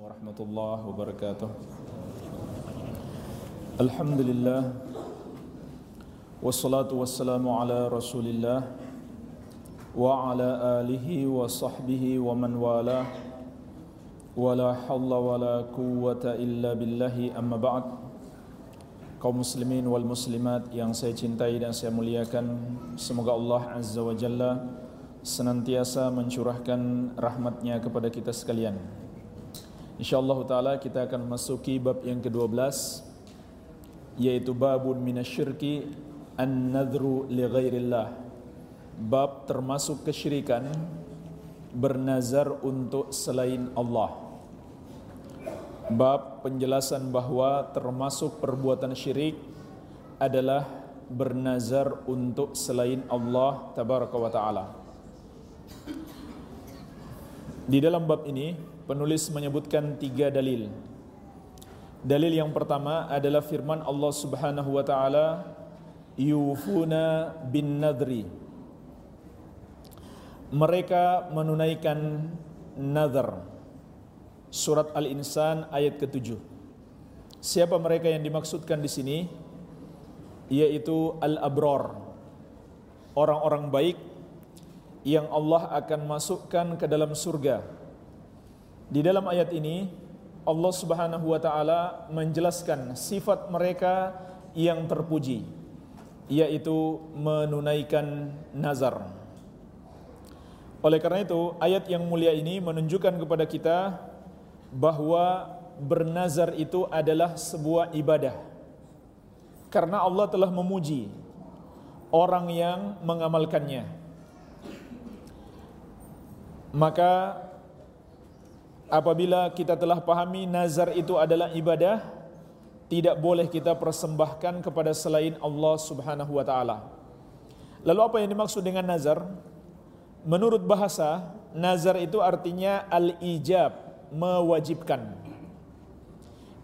warahmatullahi wabarakatuh. Alhamdulillah. Wassalatu wassalamu ala rasulillah Wa ala alihi wa sahbihi wa man wala. Wa la hawla wa la quwwata illa billahi amma ba'd. Kaum muslimin wal muslimat yang saya cintai dan saya muliakan Semoga Allah Azza wa Jalla Senantiasa mencurahkan rahmatnya kepada kita sekalian InsyaAllah ta'ala kita akan masuki bab yang ke-12 Yaitu babun minasyirki An-nadhru li ghairillah. Bab termasuk kesyirikan Bernazar untuk selain Allah. Bab penjelasan bahawa termasuk perbuatan syirik Adalah bernazar untuk selain Allah Tabaraka wa ta'ala. Di dalam bab ini penulis menyebutkan tiga dalil. Dalil yang pertama adalah firman Allah Subhanahu wa taala yufuna bin nadri. Mereka menunaikan nazar. Surat Al-Insan ayat ke-7. Siapa mereka yang dimaksudkan di sini? Yaitu al-abrar. Orang-orang baik yang Allah akan masukkan ke dalam surga di dalam ayat ini Allah Subhanahu wa taala menjelaskan sifat mereka yang terpuji yaitu menunaikan nazar. Oleh karena itu, ayat yang mulia ini menunjukkan kepada kita bahwa bernazar itu adalah sebuah ibadah. Karena Allah telah memuji orang yang mengamalkannya. Maka apabila kita telah pahami nazar itu adalah ibadah tidak boleh kita persembahkan kepada selain Allah Subhanahu wa taala. Lalu apa yang dimaksud dengan nazar? Menurut bahasa, nazar itu artinya al-ijab, mewajibkan.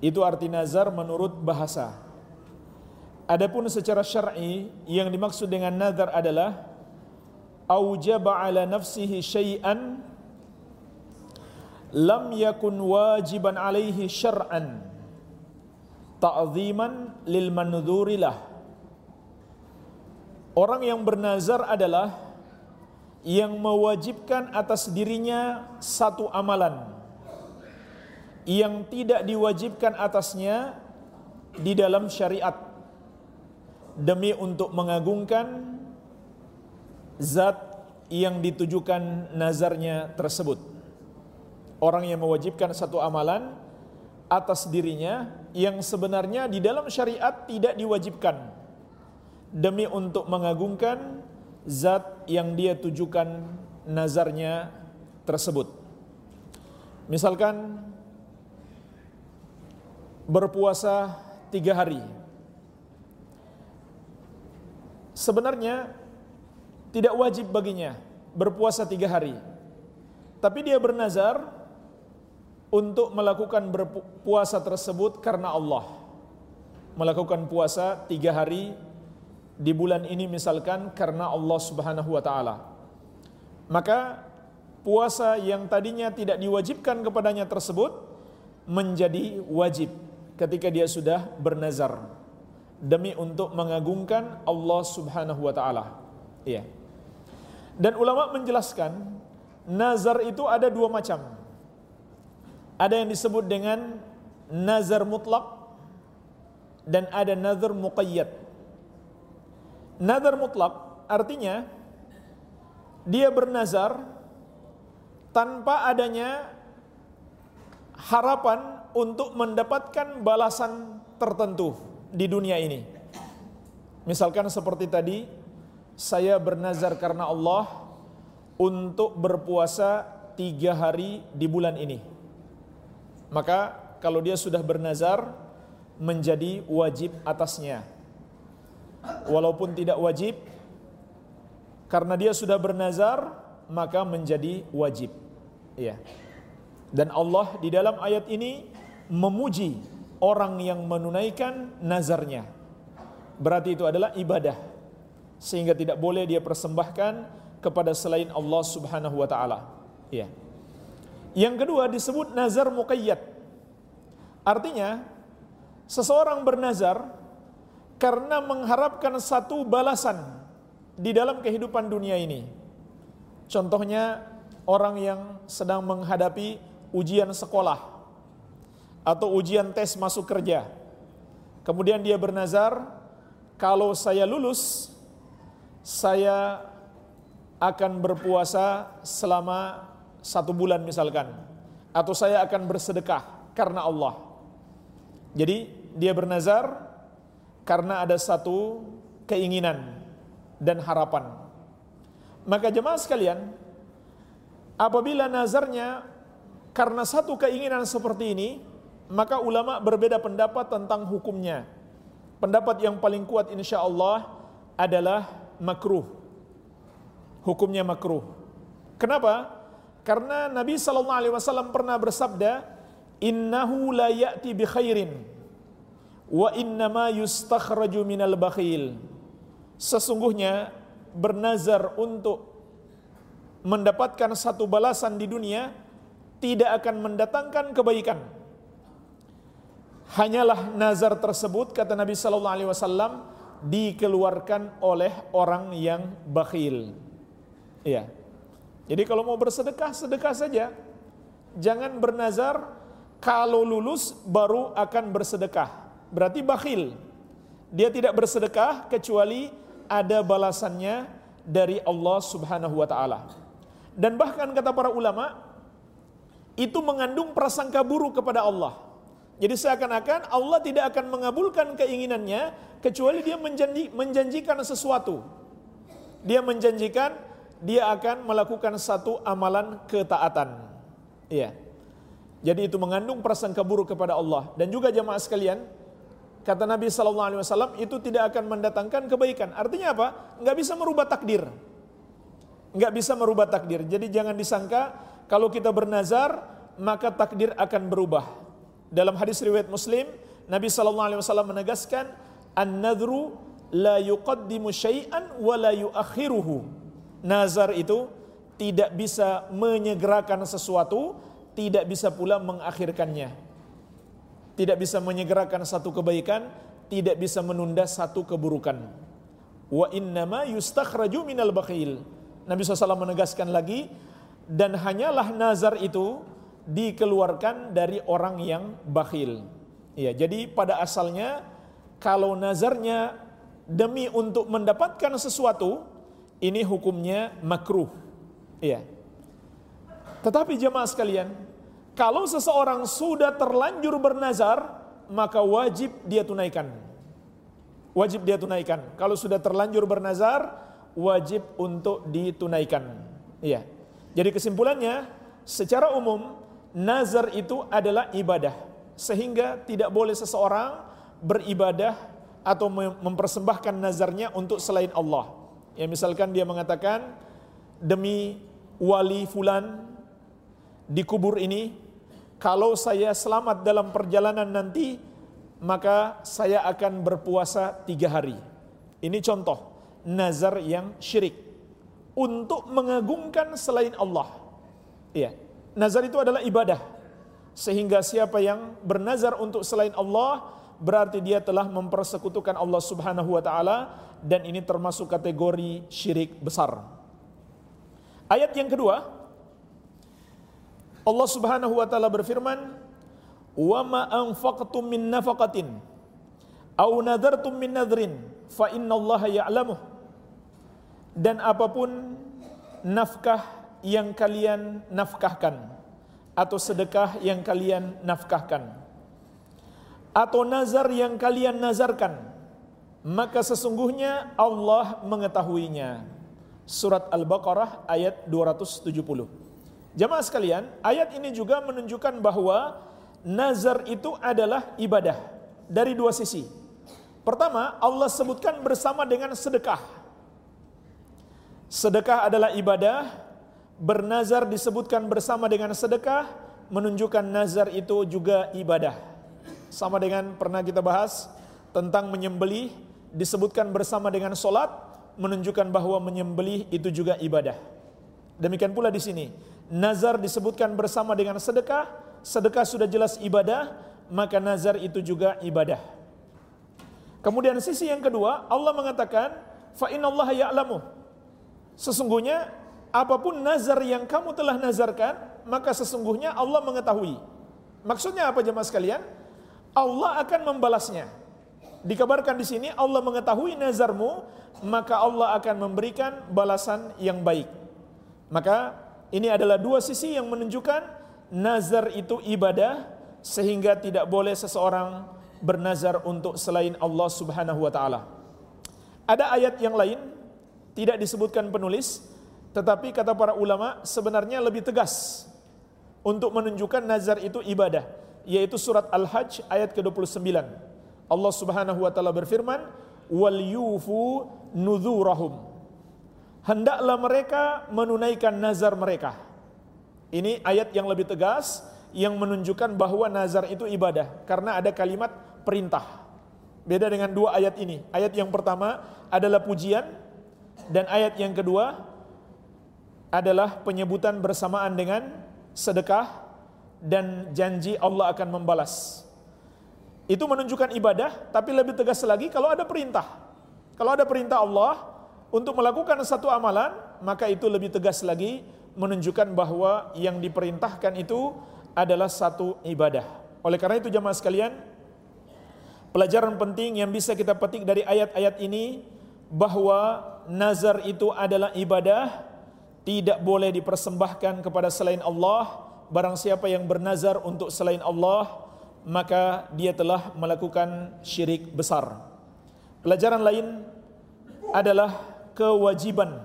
Itu arti nazar menurut bahasa. Adapun secara syar'i yang dimaksud dengan nazar adalah aujaba ala nafsihi syai'an lam yakun wajiban alaihi syar'an ta'ziman lil mandzurilah. Orang yang bernazar adalah yang mewajibkan atas dirinya satu amalan. Yang tidak diwajibkan atasnya di dalam syariat. Demi untuk mengagungkan zat yang ditujukan nazarnya tersebut orang yang mewajibkan satu amalan atas dirinya yang sebenarnya di dalam syariat tidak diwajibkan demi untuk mengagungkan zat yang dia tujukan nazarnya tersebut. Misalkan berpuasa tiga hari. Sebenarnya tidak wajib baginya berpuasa tiga hari. Tapi dia bernazar untuk melakukan berpuasa tersebut karena Allah. Melakukan puasa tiga hari di bulan ini misalkan karena Allah subhanahu wa ta'ala. Maka puasa yang tadinya tidak diwajibkan kepadanya tersebut menjadi wajib ketika dia sudah bernazar demi untuk mengagungkan Allah Subhanahu wa taala. Iya. Dan ulama menjelaskan nazar itu ada dua macam. Ada yang disebut dengan nazar mutlak dan ada nazar muqayyad. Nazar mutlak artinya dia bernazar tanpa adanya harapan untuk mendapatkan balasan tertentu di dunia ini. Misalkan seperti tadi, saya bernazar karena Allah untuk berpuasa tiga hari di bulan ini maka kalau dia sudah bernazar menjadi wajib atasnya. Walaupun tidak wajib karena dia sudah bernazar maka menjadi wajib. Ya. Dan Allah di dalam ayat ini memuji orang yang menunaikan nazarnya. Berarti itu adalah ibadah. Sehingga tidak boleh dia persembahkan kepada selain Allah Subhanahu wa taala. Ya. Yang kedua disebut nazar muqayyad. Artinya seseorang bernazar karena mengharapkan satu balasan di dalam kehidupan dunia ini. Contohnya orang yang sedang menghadapi ujian sekolah atau ujian tes masuk kerja. Kemudian dia bernazar, kalau saya lulus, saya akan berpuasa selama satu bulan misalkan atau saya akan bersedekah karena Allah. Jadi dia bernazar karena ada satu keinginan dan harapan. Maka jemaah sekalian, apabila nazarnya karena satu keinginan seperti ini, maka ulama berbeda pendapat tentang hukumnya. Pendapat yang paling kuat insya Allah adalah makruh. Hukumnya makruh. Kenapa? Karena Nabi Sallallahu Alaihi Wasallam pernah bersabda, Innahu la ya'ti bi khairin wa innama yustakhraju minal bakhil. Sesungguhnya bernazar untuk mendapatkan satu balasan di dunia tidak akan mendatangkan kebaikan. Hanyalah nazar tersebut kata Nabi sallallahu alaihi wasallam dikeluarkan oleh orang yang bakhil. Iya. Jadi kalau mau bersedekah, sedekah saja. Jangan bernazar kalau lulus baru akan bersedekah. Berarti bakhil. Dia tidak bersedekah kecuali ada balasannya dari Allah Subhanahu wa taala. Dan bahkan kata para ulama itu mengandung prasangka buruk kepada Allah. Jadi seakan-akan Allah tidak akan mengabulkan keinginannya kecuali dia menjanji, menjanjikan sesuatu. Dia menjanjikan dia akan melakukan satu amalan ketaatan. Iya. Jadi itu mengandung prasangka buruk kepada Allah dan juga jamaah sekalian, kata Nabi sallallahu alaihi wasallam itu tidak akan mendatangkan kebaikan. Artinya apa? Enggak bisa merubah takdir. Enggak bisa merubah takdir. Jadi jangan disangka kalau kita bernazar maka takdir akan berubah. Dalam hadis riwayat Muslim, Nabi sallallahu alaihi wasallam menegaskan an-nadhru la yuqaddimu syai'an wa la yuakhiruhu nazar itu tidak bisa menyegerakan sesuatu, tidak bisa pula mengakhirkannya. Tidak bisa menyegerakan satu kebaikan, tidak bisa menunda satu keburukan. Wa innama yustakhraju minal bakhil. Nabi SAW menegaskan lagi, dan hanyalah nazar itu dikeluarkan dari orang yang bakhil. Ya, jadi pada asalnya kalau nazarnya demi untuk mendapatkan sesuatu, ini hukumnya makruh. Iya. Tetapi jemaah sekalian, kalau seseorang sudah terlanjur bernazar, maka wajib dia tunaikan. Wajib dia tunaikan. Kalau sudah terlanjur bernazar, wajib untuk ditunaikan. Iya. Jadi kesimpulannya, secara umum nazar itu adalah ibadah. Sehingga tidak boleh seseorang beribadah atau mempersembahkan nazarnya untuk selain Allah. Ya misalkan dia mengatakan demi wali fulan di kubur ini kalau saya selamat dalam perjalanan nanti maka saya akan berpuasa tiga hari. Ini contoh nazar yang syirik untuk mengagungkan selain Allah. Iya, nazar itu adalah ibadah. Sehingga siapa yang bernazar untuk selain Allah berarti dia telah mempersekutukan Allah Subhanahu wa taala dan ini termasuk kategori syirik besar. Ayat yang kedua Allah Subhanahu wa taala berfirman, "Wa ma anfaqtum min nafaqatin aw nadartum min nadrin fa innallaha ya'lamuh." Dan apa pun nafkah yang kalian nafkahkan atau sedekah yang kalian nafkahkan atau nazar yang kalian nazarkan maka sesungguhnya Allah mengetahuinya. Surat Al-Baqarah ayat 270. Jamaah sekalian, ayat ini juga menunjukkan bahwa nazar itu adalah ibadah dari dua sisi. Pertama, Allah sebutkan bersama dengan sedekah. Sedekah adalah ibadah, bernazar disebutkan bersama dengan sedekah, menunjukkan nazar itu juga ibadah. Sama dengan pernah kita bahas tentang menyembelih disebutkan bersama dengan solat menunjukkan bahwa menyembelih itu juga ibadah. Demikian pula di sini nazar disebutkan bersama dengan sedekah, sedekah sudah jelas ibadah, maka nazar itu juga ibadah. Kemudian sisi yang kedua, Allah mengatakan, fa innallaha ya'lamu. Sesungguhnya apa pun nazar yang kamu telah nazarkan, maka sesungguhnya Allah mengetahui. Maksudnya apa jemaah sekalian? Allah akan membalasnya. Dikabarkan di sini Allah mengetahui nazarmu, maka Allah akan memberikan balasan yang baik. Maka ini adalah dua sisi yang menunjukkan nazar itu ibadah sehingga tidak boleh seseorang bernazar untuk selain Allah Subhanahu wa taala. Ada ayat yang lain tidak disebutkan penulis tetapi kata para ulama sebenarnya lebih tegas untuk menunjukkan nazar itu ibadah, yaitu surat Al-Hajj ayat ke-29. Allah Subhanahu wa taala berfirman, "Wal yufu nuzurahum." Hendaklah mereka menunaikan nazar mereka. Ini ayat yang lebih tegas yang menunjukkan bahwa nazar itu ibadah karena ada kalimat perintah. Beda dengan dua ayat ini. Ayat yang pertama adalah pujian dan ayat yang kedua adalah penyebutan bersamaan dengan sedekah dan janji Allah akan membalas. Itu menunjukkan ibadah, tapi lebih tegas lagi kalau ada perintah. Kalau ada perintah Allah untuk melakukan satu amalan, maka itu lebih tegas lagi menunjukkan bahwa yang diperintahkan itu adalah satu ibadah. Oleh karena itu jemaah sekalian, pelajaran penting yang bisa kita petik dari ayat-ayat ini bahwa nazar itu adalah ibadah tidak boleh dipersembahkan kepada selain Allah barang siapa yang bernazar untuk selain Allah maka dia telah melakukan syirik besar. Pelajaran lain adalah kewajiban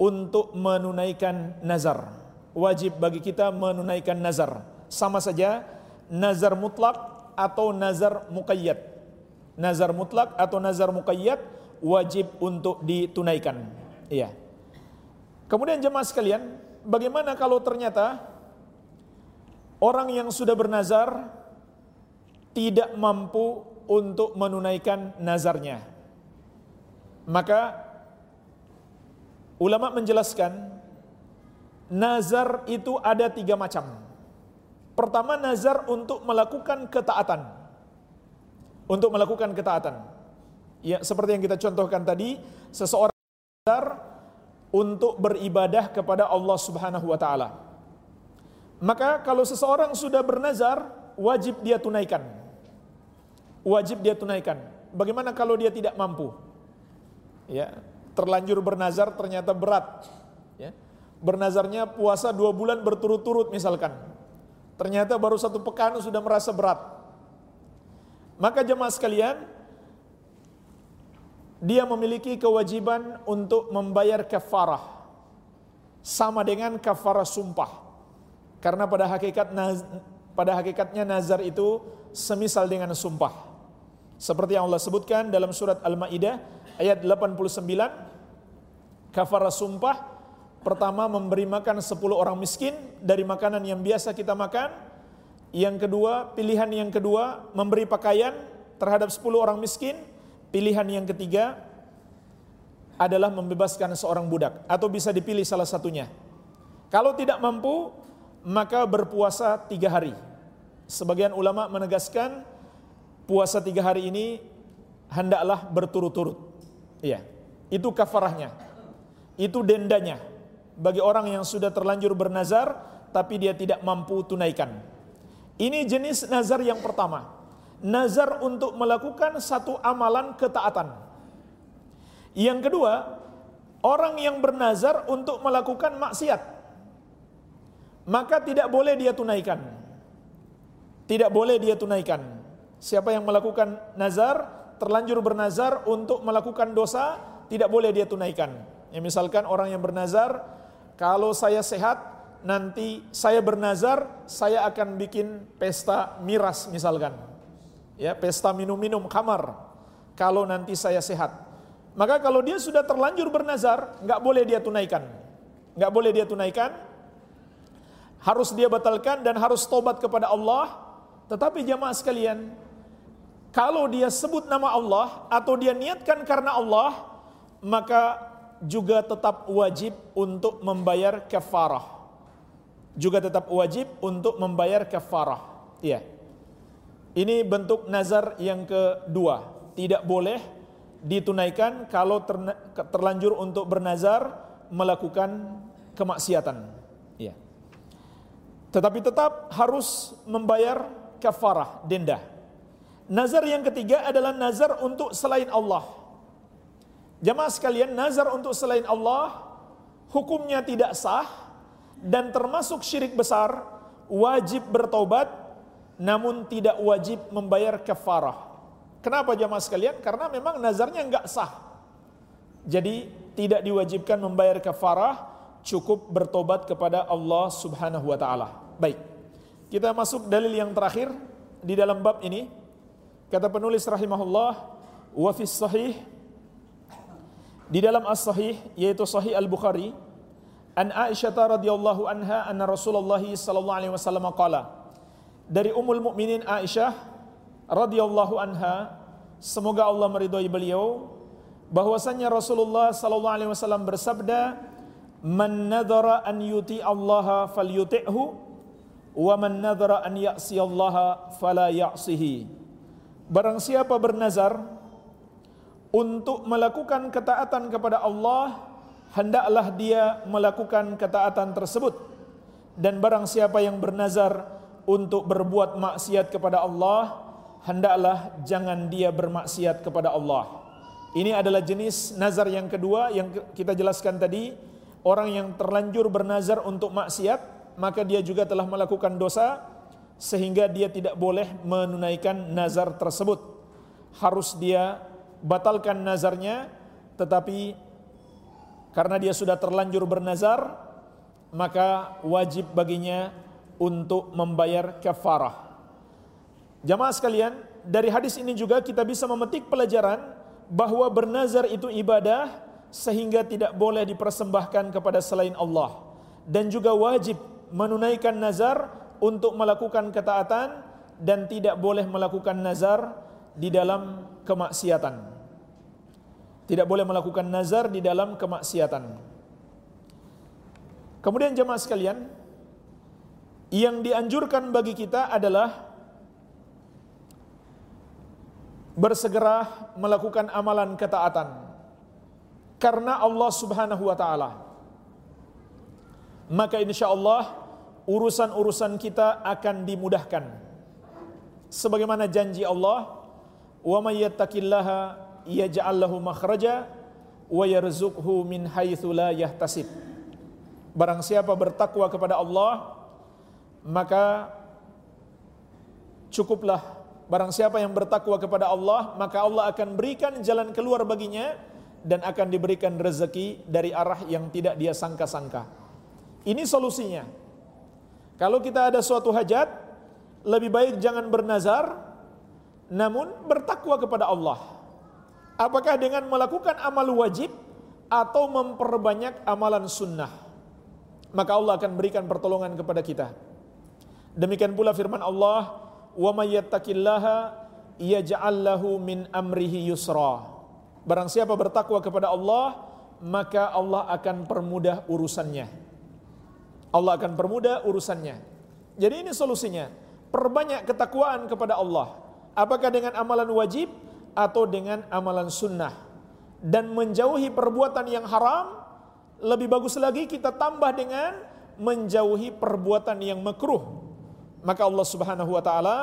untuk menunaikan nazar. Wajib bagi kita menunaikan nazar. Sama saja nazar mutlak atau nazar muqayyad. Nazar mutlak atau nazar muqayyad wajib untuk ditunaikan. Iya. Kemudian jemaah sekalian, bagaimana kalau ternyata orang yang sudah bernazar tidak mampu untuk menunaikan nazarnya? Maka ulama menjelaskan nazar itu ada tiga macam. Pertama nazar untuk melakukan ketaatan. Untuk melakukan ketaatan. Ya, seperti yang kita contohkan tadi, seseorang nazar untuk beribadah kepada Allah Subhanahu wa taala. Maka kalau seseorang sudah bernazar, wajib dia tunaikan. Wajib dia tunaikan. Bagaimana kalau dia tidak mampu? Ya, terlanjur bernazar ternyata berat. Ya. Bernazarnya puasa dua bulan berturut-turut misalkan. Ternyata baru satu pekan sudah merasa berat. Maka jemaah sekalian, dia memiliki kewajiban untuk membayar kafarah sama dengan kafarah sumpah karena pada hakikat pada hakikatnya nazar itu semisal dengan sumpah. Seperti yang Allah sebutkan dalam surat Al-Maidah ayat 89 kafarah sumpah pertama memberi makan 10 orang miskin dari makanan yang biasa kita makan. Yang kedua pilihan yang kedua memberi pakaian terhadap 10 orang miskin. Pilihan yang ketiga adalah membebaskan seorang budak atau bisa dipilih salah satunya. Kalau tidak mampu, maka berpuasa tiga hari. Sebagian ulama menegaskan puasa tiga hari ini hendaklah berturut-turut. Iya, itu kafarahnya. Itu dendanya bagi orang yang sudah terlanjur bernazar tapi dia tidak mampu tunaikan. Ini jenis nazar yang pertama nazar untuk melakukan satu amalan ketaatan. Yang kedua, orang yang bernazar untuk melakukan maksiat, maka tidak boleh dia tunaikan. Tidak boleh dia tunaikan. Siapa yang melakukan nazar, terlanjur bernazar untuk melakukan dosa, tidak boleh dia tunaikan. Ya, misalkan orang yang bernazar, kalau saya sehat, nanti saya bernazar, saya akan bikin pesta miras misalkan ya pesta minum-minum kamar kalau nanti saya sehat. Maka kalau dia sudah terlanjur bernazar, nggak boleh dia tunaikan, nggak boleh dia tunaikan, harus dia batalkan dan harus tobat kepada Allah. Tetapi jamaah sekalian, kalau dia sebut nama Allah atau dia niatkan karena Allah, maka juga tetap wajib untuk membayar kafarah. juga tetap wajib untuk membayar kafarah. Iya. Ini bentuk nazar yang kedua. Tidak boleh ditunaikan kalau terlanjur untuk bernazar melakukan kemaksiatan. Tetapi tetap harus membayar kafarah, denda. Nazar yang ketiga adalah nazar untuk selain Allah. Jamaah sekalian, nazar untuk selain Allah hukumnya tidak sah dan termasuk syirik besar, wajib bertobat namun tidak wajib membayar kafarah. Kenapa jamaah sekalian? Karena memang nazarnya enggak sah. Jadi tidak diwajibkan membayar kafarah, cukup bertobat kepada Allah Subhanahu wa taala. Baik. Kita masuk dalil yang terakhir di dalam bab ini. Kata penulis rahimahullah, wa fi sahih di dalam as-sahih yaitu sahih al-Bukhari an Aisyah radhiyallahu anha anna Rasulullah sallallahu alaihi wasallam qala dari Ummul Mukminin Aisyah radhiyallahu anha semoga Allah meridhai beliau bahwasanya Rasulullah sallallahu alaihi wasallam bersabda man nadhara an yuti Allah falyuti'hu wa man nadhara an ya'si Allah fala ya'sihi. Barang siapa bernazar untuk melakukan ketaatan kepada Allah hendaklah dia melakukan ketaatan tersebut. Dan barang siapa yang bernazar untuk berbuat maksiat kepada Allah hendaklah jangan dia bermaksiat kepada Allah. Ini adalah jenis nazar yang kedua yang kita jelaskan tadi. Orang yang terlanjur bernazar untuk maksiat maka dia juga telah melakukan dosa sehingga dia tidak boleh menunaikan nazar tersebut harus dia batalkan nazarnya tetapi karena dia sudah terlanjur bernazar maka wajib baginya untuk membayar kafarah. Jamaah sekalian, dari hadis ini juga kita bisa memetik pelajaran bahwa bernazar itu ibadah sehingga tidak boleh dipersembahkan kepada selain Allah dan juga wajib menunaikan nazar untuk melakukan ketaatan dan tidak boleh melakukan nazar di dalam kemaksiatan. Tidak boleh melakukan nazar di dalam kemaksiatan. Kemudian jemaah sekalian, yang dianjurkan bagi kita adalah bersegera melakukan amalan ketaatan karena Allah Subhanahu wa taala. Maka insya Allah urusan-urusan kita akan dimudahkan. Sebagaimana janji Allah, "Wa may yattaqillaha yaj'al lahu makhraja wa yarzuqhu min haitsu la yahtasib. Barang siapa bertakwa kepada Allah, maka cukuplah barang siapa yang bertakwa kepada Allah, maka Allah akan berikan jalan keluar baginya dan akan diberikan rezeki dari arah yang tidak dia sangka-sangka. Ini solusinya. Kalau kita ada suatu hajat, lebih baik jangan bernazar, namun bertakwa kepada Allah. Apakah dengan melakukan amal wajib atau memperbanyak amalan sunnah? Maka Allah akan berikan pertolongan kepada kita. Demikian pula firman Allah, "Wa may yattaqillaha yaj'al lahu min amrihi yusra." Barang siapa bertakwa kepada Allah, maka Allah akan permudah urusannya. Allah akan permudah urusannya. Jadi ini solusinya. Perbanyak ketakwaan kepada Allah. Apakah dengan amalan wajib atau dengan amalan sunnah dan menjauhi perbuatan yang haram lebih bagus lagi kita tambah dengan menjauhi perbuatan yang makruh maka Allah Subhanahu wa taala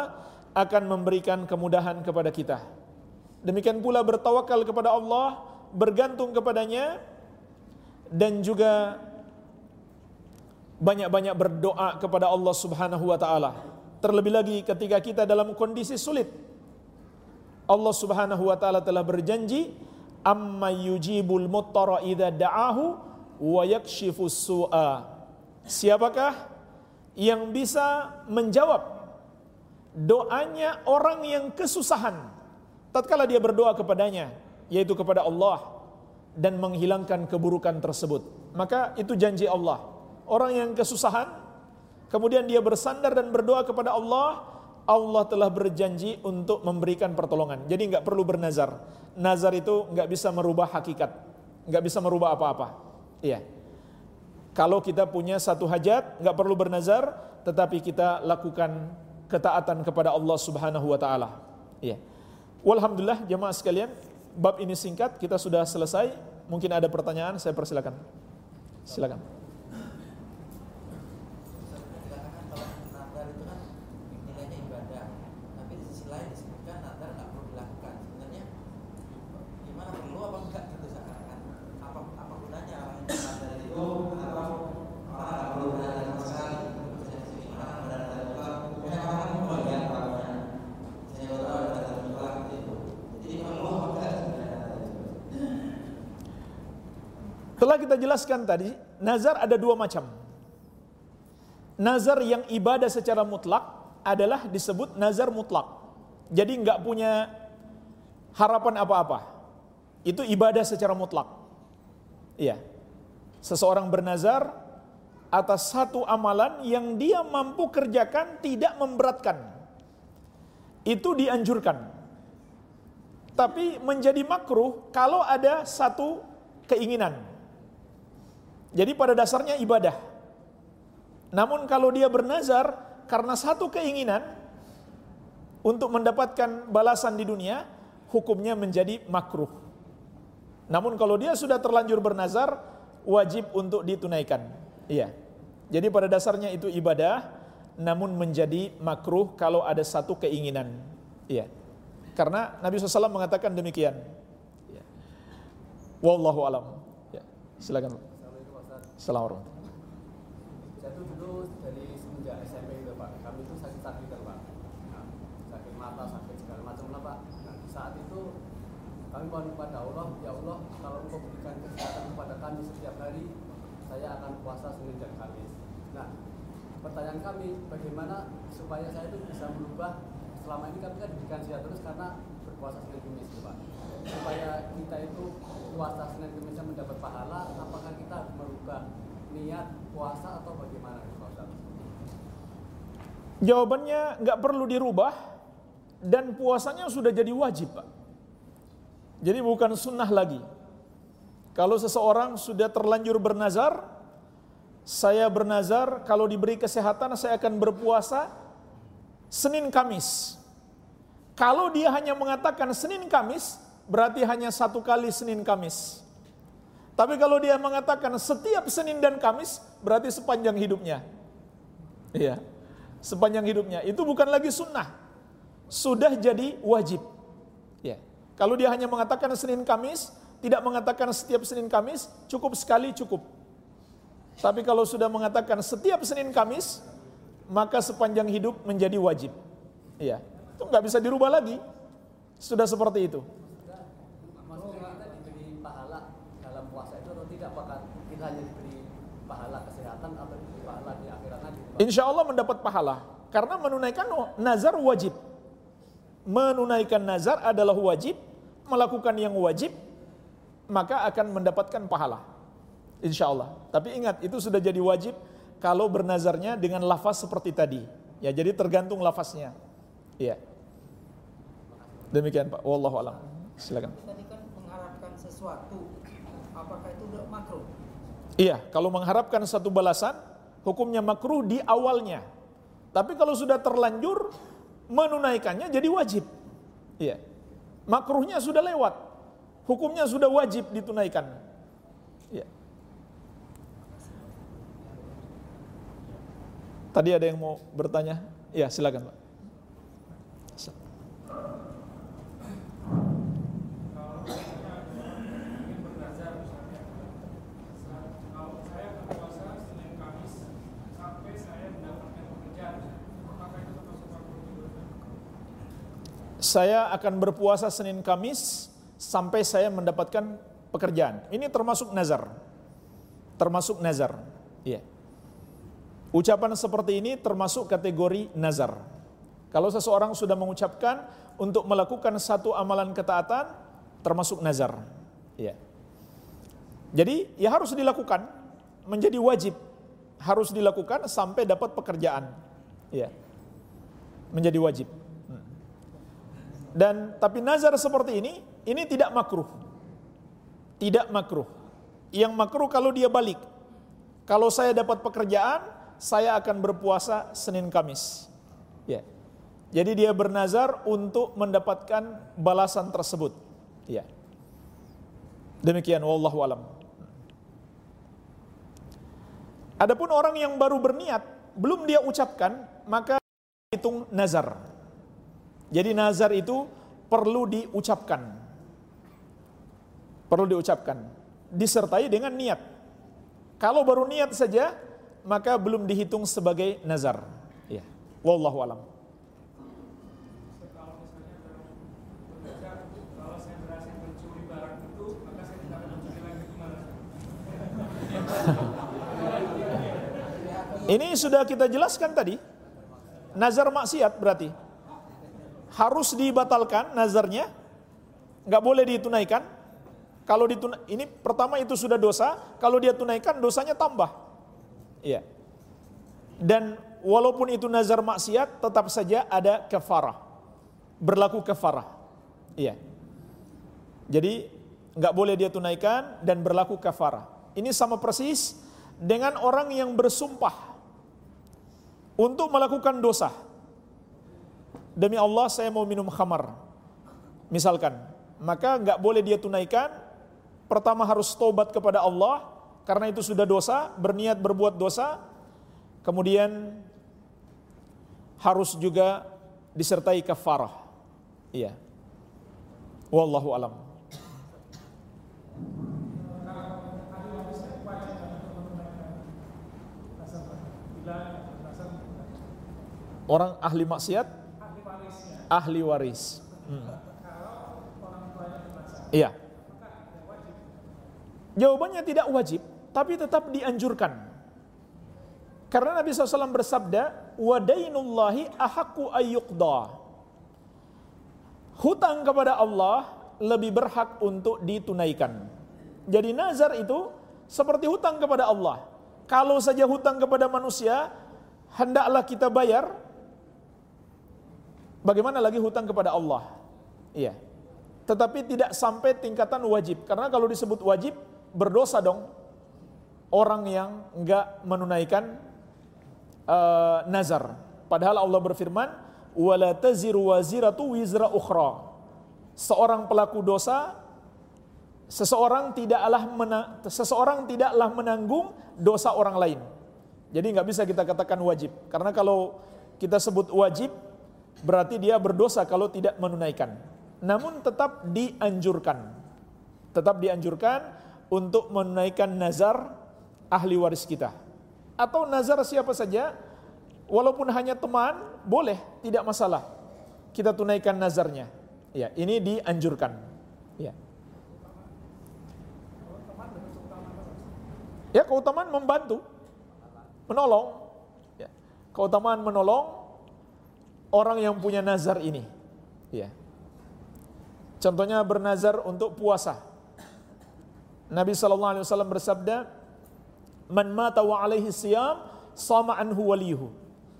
akan memberikan kemudahan kepada kita demikian pula bertawakal kepada Allah bergantung kepadanya dan juga banyak-banyak berdoa kepada Allah Subhanahu wa taala terlebih lagi ketika kita dalam kondisi sulit Allah Subhanahu wa taala telah berjanji amma yujibul muttara idza da'ahu wa yakshifus su'a. Siapakah yang bisa menjawab doanya orang yang kesusahan tatkala dia berdoa kepadanya yaitu kepada Allah dan menghilangkan keburukan tersebut. Maka itu janji Allah. Orang yang kesusahan kemudian dia bersandar dan berdoa kepada Allah, Allah telah berjanji untuk memberikan pertolongan. Jadi nggak perlu bernazar. Nazar itu nggak bisa merubah hakikat, nggak bisa merubah apa-apa. Iya. Kalau kita punya satu hajat, nggak perlu bernazar, tetapi kita lakukan ketaatan kepada Allah Subhanahu wa taala. Iya. Walhamdulillah jemaah sekalian, bab ini singkat, kita sudah selesai. Mungkin ada pertanyaan, saya persilakan. Silakan. Jelaskan tadi, nazar ada dua macam. Nazar yang ibadah secara mutlak adalah disebut nazar mutlak. Jadi nggak punya harapan apa-apa. Itu ibadah secara mutlak. Iya. Seseorang bernazar atas satu amalan yang dia mampu kerjakan tidak memberatkan. Itu dianjurkan. Tapi menjadi makruh kalau ada satu keinginan jadi pada dasarnya ibadah. Namun kalau dia bernazar karena satu keinginan untuk mendapatkan balasan di dunia, hukumnya menjadi makruh. Namun kalau dia sudah terlanjur bernazar, wajib untuk ditunaikan. Iya. Jadi pada dasarnya itu ibadah, namun menjadi makruh kalau ada satu keinginan. Iya. Karena Nabi SAW mengatakan demikian. Iya. Wallahu alam. Ya. Silakan. Assalamualaikum Saya tuh dulu dari semenjak SMP itu Pak, kami itu sakit-sakit kan Pak. Nah, sakit mata, sakit segala macam lah Pak. Nah, saat itu kami mohon kepada Allah, ya Allah, kalau Engkau berikan kesehatan kepada kami setiap hari, saya akan puasa Senin dan Kamis. Nah, pertanyaan kami, bagaimana supaya saya itu bisa merubah selama ini kami kan diberikan sehat terus karena berpuasa Senin Kamis Pak. Supaya kita itu puasa Senin Kamis mendapat pahala, apakah kita merubah niat puasa atau bagaimana Pak Jawabannya nggak perlu dirubah dan puasanya sudah jadi wajib Pak. Jadi bukan sunnah lagi. Kalau seseorang sudah terlanjur bernazar, saya bernazar kalau diberi kesehatan saya akan berpuasa Senin Kamis. Kalau dia hanya mengatakan Senin Kamis, berarti hanya satu kali Senin Kamis. Tapi kalau dia mengatakan setiap Senin dan Kamis, berarti sepanjang hidupnya. Iya, sepanjang hidupnya. Itu bukan lagi sunnah. Sudah jadi wajib. Ya. Kalau dia hanya mengatakan Senin Kamis, tidak mengatakan setiap Senin Kamis, cukup sekali cukup. Tapi kalau sudah mengatakan setiap Senin Kamis, maka sepanjang hidup menjadi wajib. Iya, itu nggak bisa dirubah lagi. Sudah seperti itu. Insya Allah mendapat pahala karena menunaikan nazar wajib. Menunaikan nazar adalah wajib, melakukan yang wajib maka akan mendapatkan pahala. Insya Allah. Tapi ingat itu sudah jadi wajib kalau bernazarnya dengan lafaz seperti tadi. Ya jadi tergantung lafaznya. Iya. Demikian Pak. Wallahu alam. Silakan. Tadi kan mengharapkan sesuatu, apakah itu udah makruh? Iya, kalau mengharapkan satu balasan, hukumnya makruh di awalnya. Tapi kalau sudah terlanjur menunaikannya jadi wajib. Iya. Makruhnya sudah lewat. Hukumnya sudah wajib ditunaikan. Iya. Tadi ada yang mau bertanya? Ya, silakan, Pak. Saya akan berpuasa Senin Kamis sampai saya mendapatkan pekerjaan. Ini termasuk nazar. Termasuk nazar. Iya. Ucapan seperti ini termasuk kategori nazar. Kalau seseorang sudah mengucapkan untuk melakukan satu amalan ketaatan termasuk nazar. Iya. Jadi ya harus dilakukan menjadi wajib harus dilakukan sampai dapat pekerjaan. Iya. Menjadi wajib. Dan tapi nazar seperti ini, ini tidak makruh. Tidak makruh. Yang makruh kalau dia balik. Kalau saya dapat pekerjaan, saya akan berpuasa Senin Kamis. Ya. Jadi dia bernazar untuk mendapatkan balasan tersebut. Ya. Demikian wallahu alam. Adapun orang yang baru berniat, belum dia ucapkan, maka hitung nazar. Jadi nazar itu perlu diucapkan. Perlu diucapkan. Disertai dengan niat. Kalau baru niat saja, maka belum dihitung sebagai nazar. Ya. Wallahu alam. Ini sudah kita jelaskan tadi. Nazar maksiat berarti. Harus dibatalkan nazarnya. Nggak boleh ditunaikan. Kalau dituna, ini pertama itu sudah dosa, kalau dia tunaikan dosanya tambah. Iya. Dan walaupun itu nazar maksiat, tetap saja ada kefarah. Berlaku kefarah. Iya. Jadi nggak boleh dia tunaikan dan berlaku kefarah. Ini sama persis dengan orang yang bersumpah untuk melakukan dosa. Demi Allah saya mau minum khamar. Misalkan, maka nggak boleh dia tunaikan. Pertama harus tobat kepada Allah karena itu sudah dosa, berniat berbuat dosa. Kemudian harus juga disertai kafarah. Iya. Wallahu alam. Orang ahli maksiat? Ahli waris. Hmm. Iya. Jawabannya tidak wajib, tapi tetap dianjurkan. Karena Nabi SAW bersabda, Wadainullahi ahaku ayyukda. Hutang kepada Allah lebih berhak untuk ditunaikan. Jadi nazar itu seperti hutang kepada Allah. Kalau saja hutang kepada manusia, hendaklah kita bayar Bagaimana lagi hutang kepada Allah? Iya. Tetapi tidak sampai tingkatan wajib. Karena kalau disebut wajib, berdosa dong. Orang yang enggak menunaikan uh, nazar. Padahal Allah berfirman, "Wala taziru waziratu wizra ukhra." Seorang pelaku dosa seseorang tidaklah mena, seseorang tidaklah menanggung dosa orang lain. Jadi nggak bisa kita katakan wajib. Karena kalau kita sebut wajib, berarti dia berdosa kalau tidak menunaikan. Namun tetap dianjurkan. Tetap dianjurkan untuk menunaikan nazar ahli waris kita. Atau nazar siapa saja, walaupun hanya teman, boleh, tidak masalah. Kita tunaikan nazarnya. Ya, ini dianjurkan. Ya. Ya, keutamaan membantu, menolong. Ya. Keutamaan menolong orang yang punya nazar ini. Ya. Contohnya bernazar untuk puasa. Nabi sallallahu alaihi wasallam bersabda, "Man mata wa alaihi siyam, sama anhu walihu."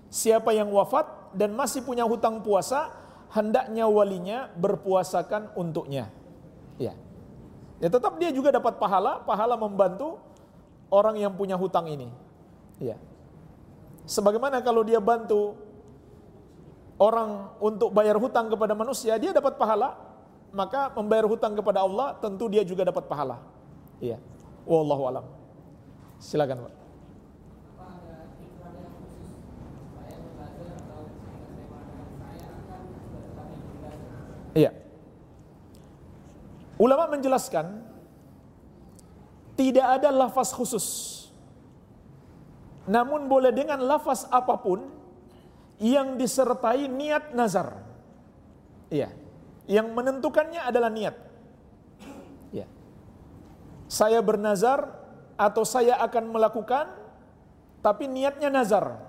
Siapa yang wafat dan masih punya hutang puasa, hendaknya walinya berpuasakan untuknya. Ya. Ya tetap dia juga dapat pahala, pahala membantu orang yang punya hutang ini. Ya. Sebagaimana kalau dia bantu orang untuk bayar hutang kepada manusia, dia dapat pahala, maka membayar hutang kepada Allah tentu dia juga dapat pahala. Iya. Wallahu alam. Silakan, Pak. Iya. Ulama menjelaskan tidak ada lafaz khusus. Namun boleh dengan lafaz apa pun yang disertai niat nazar. Iya. Yang menentukannya adalah niat. Iya. Saya bernazar atau saya akan melakukan tapi niatnya nazar.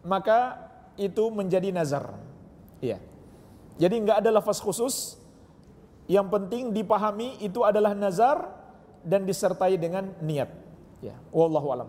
Maka itu menjadi nazar. Iya. Jadi nggak ada lafaz khusus. Yang penting dipahami itu adalah nazar dan disertai dengan niat. Ya, wallahu alam.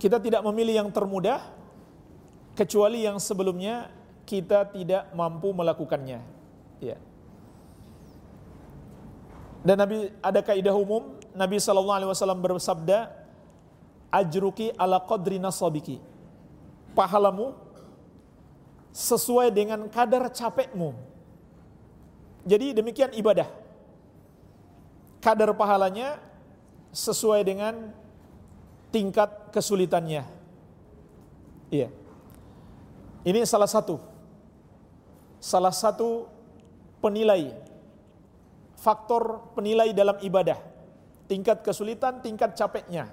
kita tidak memilih yang termudah kecuali yang sebelumnya kita tidak mampu melakukannya. Ya. Dan Nabi ada kaidah umum, Nabi sallallahu alaihi wasallam bersabda, "Ajruki ala qadri nasabiki." Pahalamu sesuai dengan kadar capekmu. Jadi demikian ibadah. Kadar pahalanya sesuai dengan tingkat kesulitannya. Iya. Ini salah satu salah satu penilai faktor penilai dalam ibadah. Tingkat kesulitan, tingkat capeknya.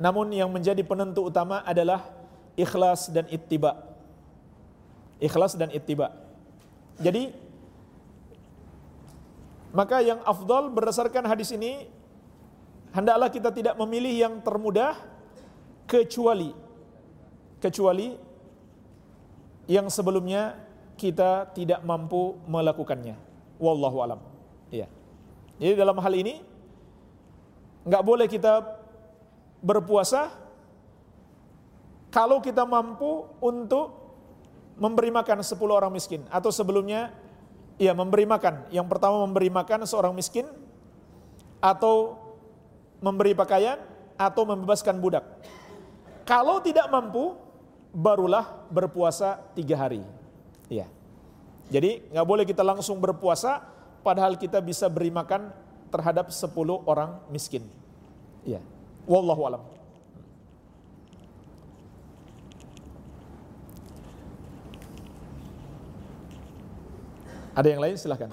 Namun yang menjadi penentu utama adalah ikhlas dan ittiba. Ikhlas dan ittiba. Jadi maka yang afdal berdasarkan hadis ini hendaklah kita tidak memilih yang termudah kecuali kecuali yang sebelumnya kita tidak mampu melakukannya. Wallahu alam. Iya. Jadi dalam hal ini nggak boleh kita berpuasa kalau kita mampu untuk memberi makan 10 orang miskin atau sebelumnya ya memberi makan. Yang pertama memberi makan seorang miskin atau memberi pakaian atau membebaskan budak. Kalau tidak mampu, barulah berpuasa tiga hari. Ya. Jadi nggak boleh kita langsung berpuasa, padahal kita bisa beri makan terhadap sepuluh orang miskin. Ya. Wallahu alam. Ada yang lain silahkan.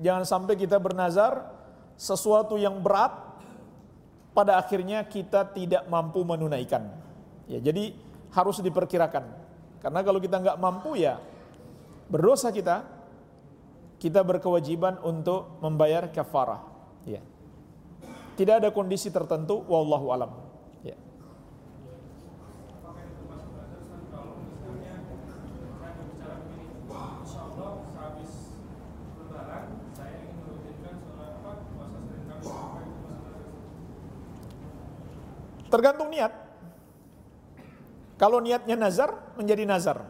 Jangan sampai kita bernazar sesuatu yang berat pada akhirnya kita tidak mampu menunaikan. Ya, jadi harus diperkirakan. Karena kalau kita nggak mampu ya berdosa kita, kita berkewajiban untuk membayar kafarah. Ya. Tidak ada kondisi tertentu, wallahu alam. Tergantung niat. Kalau niatnya nazar, menjadi nazar.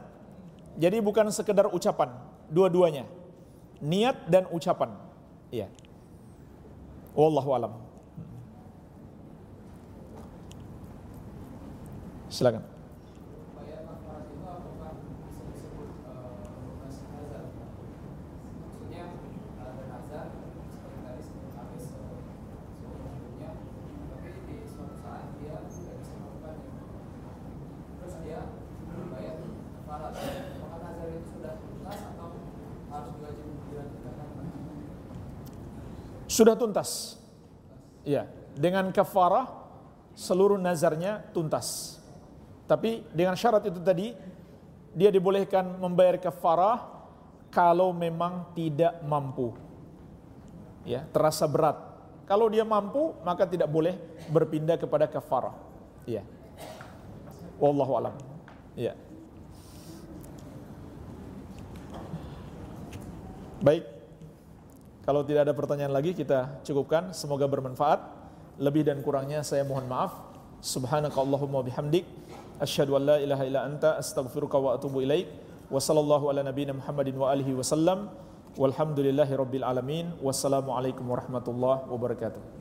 Jadi bukan sekedar ucapan, dua-duanya. Niat dan ucapan. Iya. Wallahu alam. Silakan. Sudah tuntas. Ya, dengan kafarah seluruh nazarnya tuntas. Tapi dengan syarat itu tadi dia dibolehkan membayar kafarah kalau memang tidak mampu. Ya, terasa berat. Kalau dia mampu maka tidak boleh berpindah kepada kafarah. Ya. Wallahu alam. Ya. Baik. Kalau tidak ada pertanyaan lagi kita cukupkan. Semoga bermanfaat. Lebih dan kurangnya saya mohon maaf. Subhanakallahumma bihamdik. Asyhadu an la ilaha illa anta astaghfiruka wa atubu ilaik. Wa sallallahu ala nabiyyina Muhammadin wa alihi wasallam. Walhamdulillahi rabbil alamin. Wassalamualaikum warahmatullahi wabarakatuh.